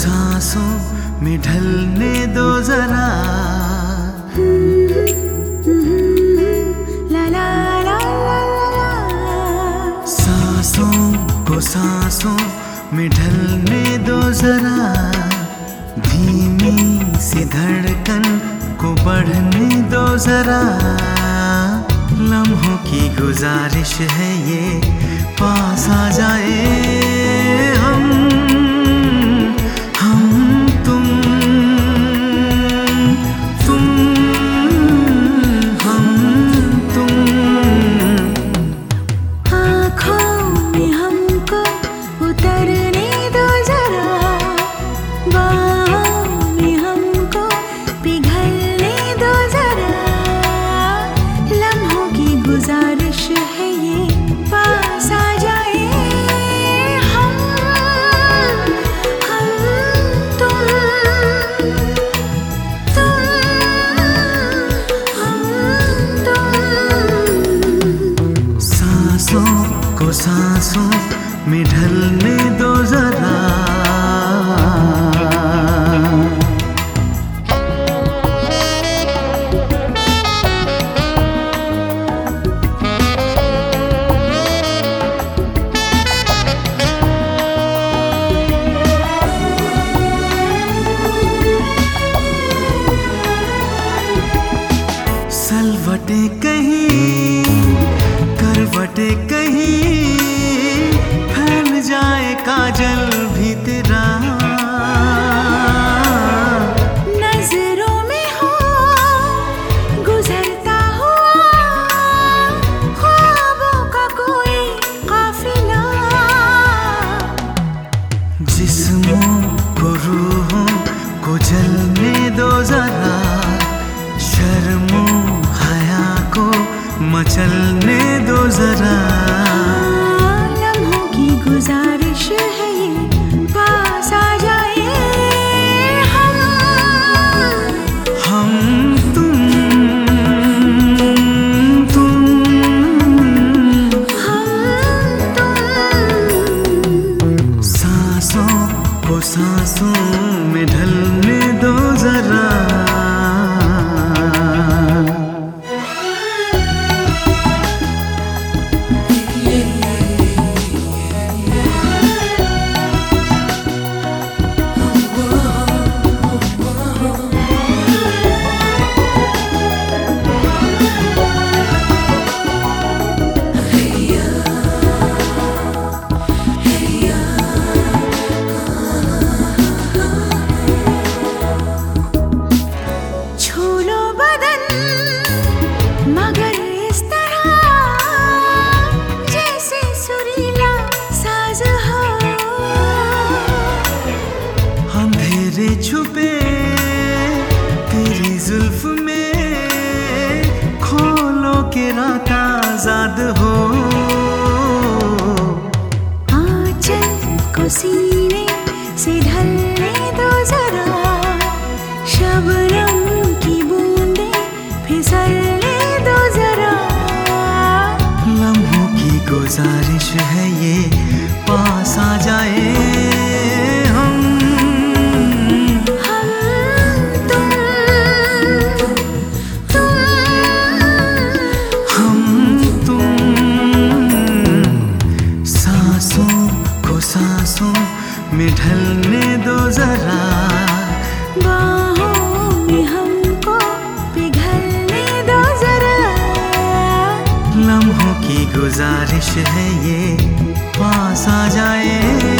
सांसों में ढलने दो जरा। ला ला ला ला ला सांसों को सांसों में ढलने दो जरा। धीमी सी धड़कन को बढ़ने दो जरा। लम्हों की गुजारिश है ये पास आ जाए हम। गुजारिश है ये, पास आ जाए हम हम तुम तुम, हम तुम। सांसों को सांसों में ढलने सलवटे कहीं करवटे कहीं फैल जाए काजल। मचलने दो जरा। लम्हों की गुजारिश सीने से ढलने दो जरा। शबनम की बूंदे फिसलने दो जरा। लम्हों की गुजारिश है ये। दो जरा। बाहों में हमको पिघलने दो जरा। लम्हों की गुजारिश है ये पास आ जाए।